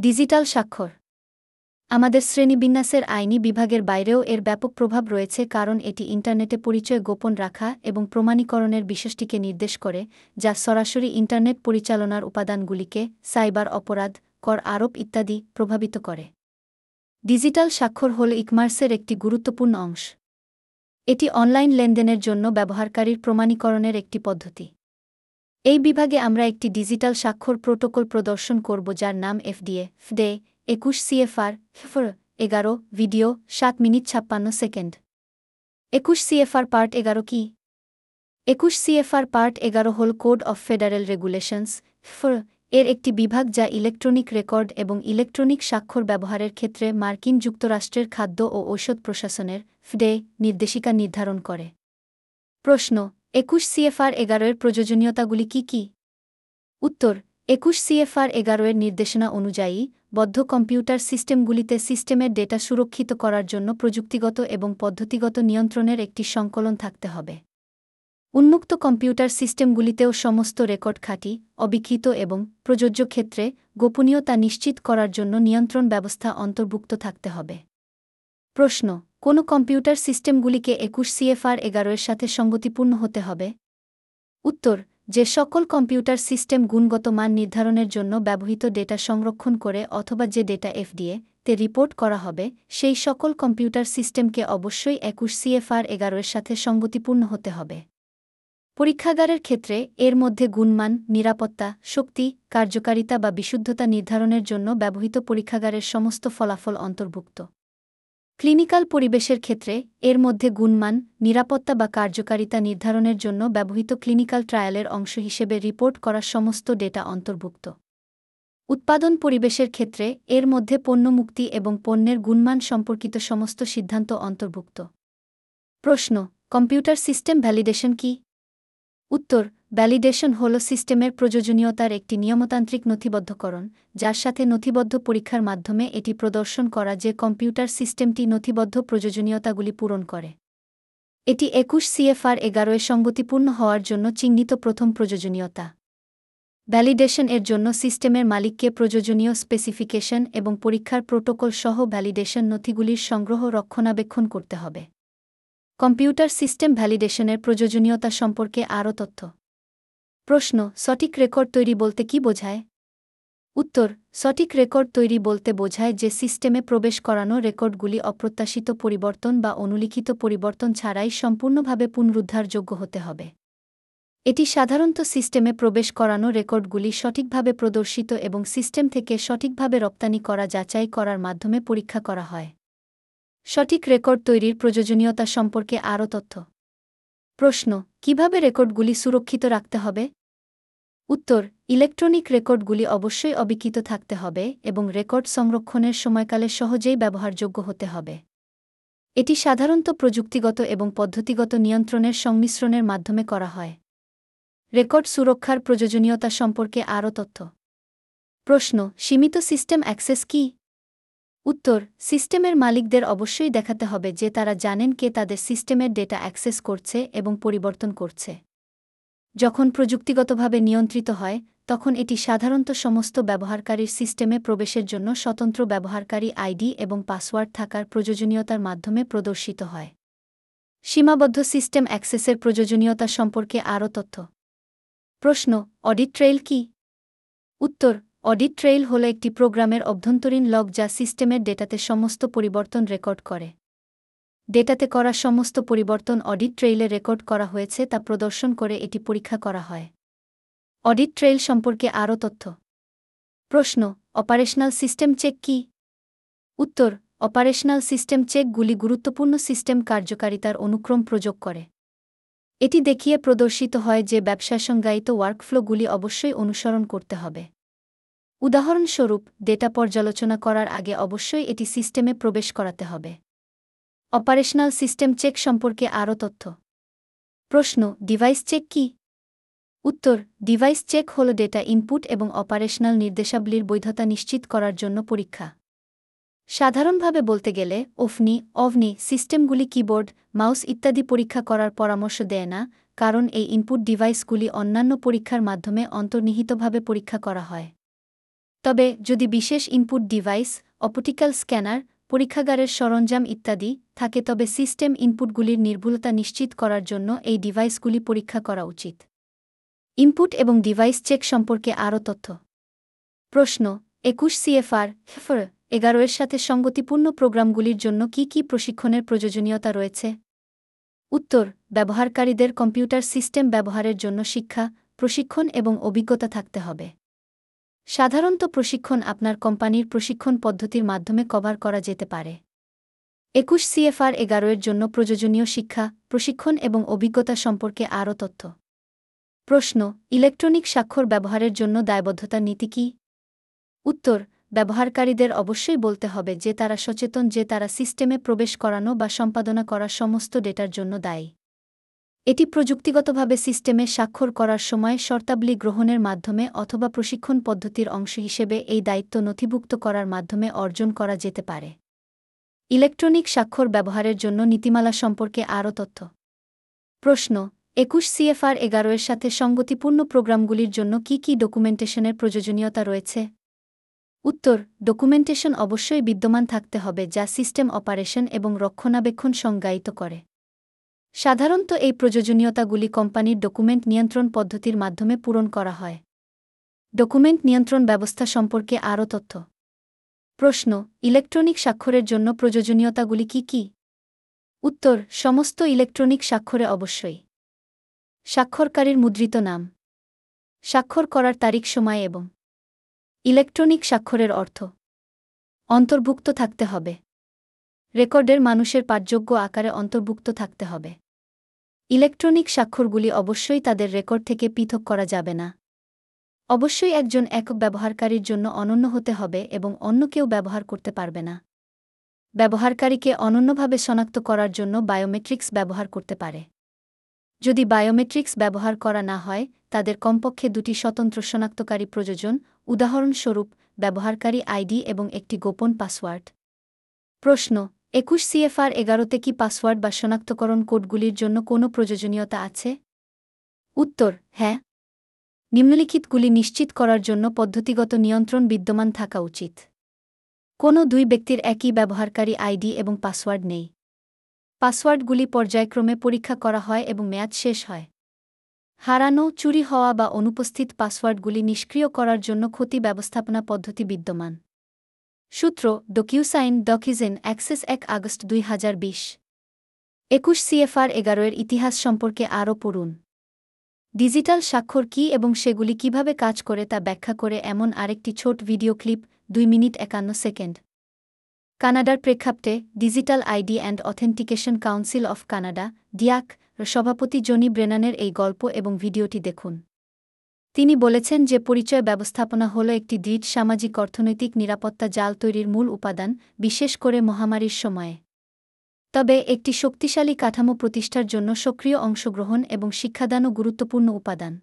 Digital স্বাক্ষর। আমাদের শ্রেণীবিন্যাসের আইনি বিভাগের বাইরেও এর ব্যাপক প্রভাব রয়েছে কারণ এটি ইন্টারনেটে পরিচয় গোপন রাখা এবং প্রমাণীকরণের বিশেষটিকে নির্দেশ করে, যা সরাসরি ইন্টারনেট পরিচালনার উপাদানগুলিকে সাইবার অপরাধ, কর আরোপ ইত্যাদি প্রভাবিত করে। ডিজিটাল স্বাক্ষর হল ইকমার্সের একটি গুরুত্বপূর্ণ অংশ। এটি অনলাইন লেনদেনের জন্য ব্যবহারকারীর প্রমাণীকরণের একটি পদ্ধতি। এই বিভাগে আমরা একটি ডিজিটাল স্বাক্ষর প্রোটোকল প্রদর্শন করব যার নাম এফডিএ ফডে একুশ সিএফআর ফর এগারো, ভিডিও, সাত মিনিট ছাপ্পান্ন সেকেন্ড। একুশ সিএফআর পার্ট এগারো কি? একুশ সিএফআর পার্ট এগারো হল code of federal regulations for এর একটি বিভাগ যা ইলেকট্রনিক রেকর্ড এবং ইলেকট্রনিক স্বাক্ষর ব্যবহারের ক্ষেত্রে মার্কিন যুক্তরাষ্ট্রের খাদ্য ও ঔষধ প্রশাসনের ফডে নির্দেশিকা নির্ধারণ করে। প্রশ্ন একুশ সিএফআর এগারোয়ের প্রয়োজনীয়তাগুলি কি কি? উত্তর, একুশ সিএফআর এগারোয়ের নির্দেশনা অনুযায়ী, বদ্ধ কম্পিউটার সিস্টেমগুলিতে সিস্টেমের ডেটা সুরক্ষিত করার জন্য প্রযুক্তিগত এবং পদ্ধতিগত নিয়ন্ত্রণের একটি সংকলন থাকতে হবে। উন্মুক্ত কম্পিউটার সিস্টেমগুলিতেও সমস্ত রেকর্ড খাঁটি, অবিকৃত এবং প্রযোজ্য ক্ষেত্রে গোপনীয়তা নিশ্চিত করার জন্য নিয়ন্ত্রণ ব্যবস্থা অন্তর্ভুক্ত থাকতে হবে। প্রশ্ন কোন কম্পিউটার সিস্টেমগুলিকে একুশ সিএফআর এগারোয়ের সাথে সঙ্গতিপূর্ণ হতে হবে। উত্তর, যে সকল কম্পিউটার সিস্টেম গুণগত মান নির্ধারণের জন্য ব্যবহৃত ডেটা সংরক্ষণ করে অথবা যে ডেটা এফডিএ তে রিপোর্ট করা হবে, সেই সকল কম্পিউটার সিস্টেমকে অবশ্যই একুশ সিএফআর এগারোয়ের সাথে সঙ্গতিপূর্ণ হতে হবে। পরীক্ষাগারের ক্ষেত্রে এর মধ্যে গুণমান, নিরাপত্তা, শক্তি, কার্যকারিতা বা বিশুদ্ধতা নির্ধারণের জন্য ব্যবহৃত পরীক্ষাগারের সমস্ত ফলাফল অন্তর্ভুক্ত। ক্লিনিক্যাল পরিবেশের ক্ষেত্রে এর মধ্যে গুণমান, নিরাপত্তা বা কার্যকারিতা নির্ধারণের জন্য ব্যবহৃত ক্লিনিক্যাল ট্রায়ালের অংশ হিসেবে রিপোর্ট করা সমস্ত ডেটা অন্তর্ভুক্ত। উৎপাদন পরিবেশের ক্ষেত্রে এর মধ্যে পণ্য মুক্তি এবং পণ্যের গুণমান সম্পর্কিত সমস্ত সিদ্ধান্ত অন্তর্ভুক্ত। প্রশ্ন, কম্পিউটার সিস্টেম ভ্যালিডেশন কি? উত্তর ভ্যালিডেশন হল সিস্টেমের প্রয়োজনীয়তার একটি নিয়মতান্ত্রিক নথিবদ্ধকরণ, যার সাথে নথিবদ্ধ পরীক্ষার মাধ্যমে এটি প্রদর্শন করা যে কম্পিউটার সিস্টেমটি নথিবদ্ধ প্রয়োজনীয়তাগুলি পূরণ করে। এটি একুশ সিএফআর এগারোয় সঙ্গতিপূর্ণ হওয়ার জন্য চিহ্নিত প্রথম প্রয়োজনীয়তা। ভ্যালিডেশন এর জন্য সিস্টেমের মালিককে প্রয়োজনীয় স্পেসিফিকেশন এবং পরীক্ষার প্রোটোকল সহ ভ্যালিডেশন নথিগুলির সংগ্রহ রক্ষণাবেক্ষণ করতে হবে। কম্পিউটার সিস্টেম ভ্যালিডেশনের প্রয়োজনীয়তা সম্পর্কে আরও তথ্য। প্রশ্ন, সঠিক রেকর্ড তৈরি বলতে কি বোঝায়? উত্তর, সঠিক রেকর্ড তৈরি বলতে বোঝায় যে সিস্টেমে প্রবেশ করানো রেকর্ডগুলি অপ্রত্যাশিত পরিবর্তন বা অনুলিখিত পরিবর্তন ছাড়াই সম্পূর্ণভাবে পুনরুদ্ধারযোগ্য হতে হবে। এটি সাধারণত সিস্টেমে প্রবেশ করানো রেকর্ডগুলি সঠিকভাবে প্রদর্শিত এবং সিস্টেম থেকে সঠিকভাবে রপ্তানি করা, যাচাই করার মাধ্যমে পরীক্ষা করা হয়। সঠিক রেকর্ড তৈরির প্রয়োজনীয়তা সম্পর্কে আরও তথ্য। প্রশ্ন, কীভাবে রেকর্ডগুলি সুরক্ষিত রাখতে হবে? উত্তর, ইলেকট্রনিক রেকর্ডগুলি অবশ্যই অবিকৃত থাকতে হবে এবং রেকর্ড সংরক্ষণের সময়কালে সহজেই ব্যবহারযোগ্য হতে হবে। এটি সাধারণত প্রযুক্তিগত এবং পদ্ধতিগত নিয়ন্ত্রণের সংমিশ্রণের মাধ্যমে করা হয়। রেকর্ড সুরক্ষার প্রয়োজনীয়তা সম্পর্কে আরও তথ্য। প্রশ্ন, সীমিত সিস্টেম অ্যাক্সেস কী? উত্তর, সিস্টেমের মালিকদের অবশ্যই দেখাতে হবে যে তারা জানেন কে তাদের সিস্টেমের ডেটা অ্যাক্সেস করছে এবং পরিবর্তন করছে। যখন প্রযুক্তিগতভাবে নিয়ন্ত্রিত হয়, তখন এটি সাধারণত সমস্ত ব্যবহারকারীর সিস্টেমে প্রবেশের জন্য স্বতন্ত্র ব্যবহারকারী আইডি এবং পাসওয়ার্ড থাকার প্রয়োজনীয়তার মাধ্যমে প্রদর্শিত হয়। সীমাবদ্ধ সিস্টেম অ্যাক্সেসের প্রয়োজনীয়তা সম্পর্কে আরও তথ্য। প্রশ্ন, অডিট ট্রেইল কি? উত্তর অডিট ট্রেইল হল একটি প্রোগ্রামের অভ্যন্তরীণ লগ যা সিস্টেমের ডেটাতে সমস্ত পরিবর্তন রেকর্ড করে। ডেটাতে করা সমস্ত পরিবর্তন অডিট ট্রেইলে রেকর্ড করা হয়েছে তা প্রদর্শন করে এটি পরীক্ষা করা হয়। অডিট ট্রেইল সম্পর্কে আরও তথ্য। প্রশ্ন, অপারেশনাল সিস্টেম চেক কি? উত্তর, অপারেশনাল সিস্টেম চেকগুলি গুরুত্বপূর্ণ সিস্টেম কার্যকারিতার অনুক্রম প্রযোগ করে। এটি দেখিয়ে প্রদর্শিত হয় যে ব্যবসা সংজ্ঞায়িত ওয়ার্কফ্লোগুলি অবশ্যই অনুসরণ করতে হবে। উদাহরণস্বরূপ ডেটা পর্যালোচনা করার আগে অবশ্যই এটি সিস্টেমে প্রবেশ করাতে হবে। অপারেশনাল সিস্টেম চেক সম্পর্কে আরও তথ্য। প্রশ্ন ডিভাইস চেক কি? উত্তর ডিভাইস চেক হল ডেটা ইনপুট এবং অপারেশনাল নির্দেশাবলীর বৈধতা নিশ্চিত করার জন্য পরীক্ষা। সাধারণভাবে বলতে গেলে ওফনি অভনি সিস্টেমগুলি কিবোর্ড মাউস ইত্যাদি পরীক্ষা করার পরামর্শ দেয় না, কারণ এই ইনপুট ডিভাইসগুলি অন্যান্য পরীক্ষার মাধ্যমে অন্তর্নিহিতভাবে পরীক্ষা করা হয়। তবে যদি বিশেষ ইনপুট ডিভাইস অপটিক্যাল স্ক্যানার পরীক্ষাগারের সরঞ্জাম ইত্যাদি থাকে, তবে সিস্টেম ইনপুটগুলির নির্ভুলতা নিশ্চিত করার জন্য এই ডিভাইসগুলি পরীক্ষা করা উচিত। ইনপুট এবং ডিভাইস চেক সম্পর্কে আরও তথ্য। প্রশ্ন, একুশ সিএফআর হেফর এগারো এর সাথে সঙ্গতিপূর্ণ প্রোগ্রামগুলির জন্য কি কি প্রশিক্ষণের প্রয়োজনীয়তা রয়েছে? উত্তর, ব্যবহারকারীদের কম্পিউটার সিস্টেম ব্যবহারের জন্য শিক্ষা, প্রশিক্ষণ এবং অভিজ্ঞতা থাকতে হবে। সাধারণত প্রশিক্ষণ আপনার কোম্পানির প্রশিক্ষণ পদ্ধতির মাধ্যমে কভার করা যেতে পারে। একুশ সিএফআর এর জন্য প্রয়োজনীয় শিক্ষা, প্রশিক্ষণ এবং অভিজ্ঞতা সম্পর্কে আরও তথ্য। প্রশ্ন, ইলেকট্রনিক স্বাক্ষর ব্যবহারের জন্য দায়বদ্ধতার নীতি কী? উত্তর, ব্যবহারকারীদের অবশ্যই বলতে হবে যে তারা সচেতন যে তারা সিস্টেমে প্রবেশ করানো বা সম্পাদনা করা সমস্ত ডেটার জন্য দায়ী। এটি প্রযুক্তিগতভাবে সিস্টেমে স্বাক্ষর করার সময় শর্তাবলী গ্রহণের মাধ্যমে অথবা প্রশিক্ষণ পদ্ধতির অংশ হিসেবে এই দায়িত্ব নথিভুক্ত করার মাধ্যমে অর্জন করা যেতে পারে। ইলেকট্রনিক স্বাক্ষর ব্যবহারের জন্য নীতিমালা সম্পর্কে আরও তথ্য। প্রশ্ন, একুশ সিএফআর এগারো এর সাথে সঙ্গতিপূর্ণ প্রোগ্রামগুলির জন্য কি কি ডকুমেন্টেশনের প্রয়োজনীয়তা রয়েছে? উত্তর, ডকুমেন্টেশন অবশ্যই বিদ্যমান থাকতে হবে যা সিস্টেম অপারেশন এবং রক্ষণাবেক্ষণ সংজ্ঞায়িত করে। সাধারণত এই প্রয়োজনীয়তাগুলি কোম্পানির ডকুমেন্ট নিয়ন্ত্রণ পদ্ধতির মাধ্যমে পূরণ করা হয়। ডকুমেন্ট নিয়ন্ত্রণ ব্যবস্থা সম্পর্কে আরও তথ্য। প্রশ্ন, ইলেকট্রনিক স্বাক্ষরের জন্য প্রয়োজনীয়তাগুলি কি কি? উত্তর, সমস্ত ইলেকট্রনিক স্বাক্ষরে অবশ্যই। স্বাক্ষরকারীর মুদ্রিত নাম। স্বাক্ষর করার তারিখ সময় এবং। ইলেকট্রনিক স্বাক্ষরের অর্থ। অন্তর্ভুক্ত থাকতে হবে। রেকর্ডের মানুষের পাঠযোগ্য আকারে অন্তর্ভুক্ত থাকতে হবে। ইলেকট্রনিক স্বাক্ষরগুলি অবশ্যই তাদের রেকর্ড থেকে পৃথক করা যাবে না। অবশ্যই একজন একক ব্যবহারকারীর জন্য অনন্য হতে হবে এবং অন্য কেউ ব্যবহার করতে পারবে না। ব্যবহারকারীকে অনন্যভাবে শনাক্ত করার জন্য বায়োমেট্রিক্স ব্যবহার করতে পারে। যদি বায়োমেট্রিক্স ব্যবহার করা না হয়, তাদের কমপক্ষে দুটি স্বতন্ত্র শনাক্তকারী প্রযোজন, উদাহরণস্বরূপ, ব্যবহারকারী আইডি এবং একটি গোপন পাসওয়ার্ড। প্রশ্ন একুশ সিএফআর এগারোতে কি পাসওয়ার্ড বা শনাক্তকরণ কোডগুলির জন্য কোনো প্রয়োজনীয়তা আছে? উত্তর হ্যাঁ। নিম্নলিখিতগুলি নিশ্চিত করার জন্য পদ্ধতিগত নিয়ন্ত্রণ বিদ্যমান থাকা উচিত। কোনো দুই ব্যক্তির একই ব্যবহারকারী আইডি এবং পাসওয়ার্ড নেই। পাসওয়ার্ডগুলি পর্যায়ক্রমে পরীক্ষা করা হয় এবং মেয়াদ শেষ হয়। হারানো, চুরি হওয়া বা অনুপস্থিত পাসওয়ার্ডগুলি নিষ্ক্রিয় করার জন্য ক্ষতি ব্যবস্থাপনা পদ্ধতি বিদ্যমান। সূত্র ডকিউসাইন ডকিজেন অ্যাক্সেস এক আগস্ট দুই হাজার বিশ। একুশ সিএফআর এগারো এর ইতিহাস সম্পর্কে আরও পড়ুন। ডিজিটাল স্বাক্ষর কী এবং সেগুলি কীভাবে কাজ করে তা ব্যাখ্যা করে এমন আরেকটি ছোট ভিডিও ক্লিপ দুই মিনিট একান্ন সেকেন্ড। কানাডার প্রেক্ষাপটে digital ID and authentication council of Canada, DIAC, সভাপতি জনি ব্রেনানের এই গল্প এবং ভিডিওটি দেখুন। তিনি বলেছেন যে পরিচয় ব্যবস্থাপনা হল একটি দৃঢ় সামাজিক অর্থনৈতিক নিরাপত্তা জাল তৈরির মূল উপাদান, বিশেষ করে মহামারীর সময়ে। তবে একটি শক্তিশালী কাঠামো প্রতিষ্ঠার জন্য সক্রিয় অংশগ্রহণ এবং শিক্ষাদানও গুরুত্বপূর্ণ উপাদান।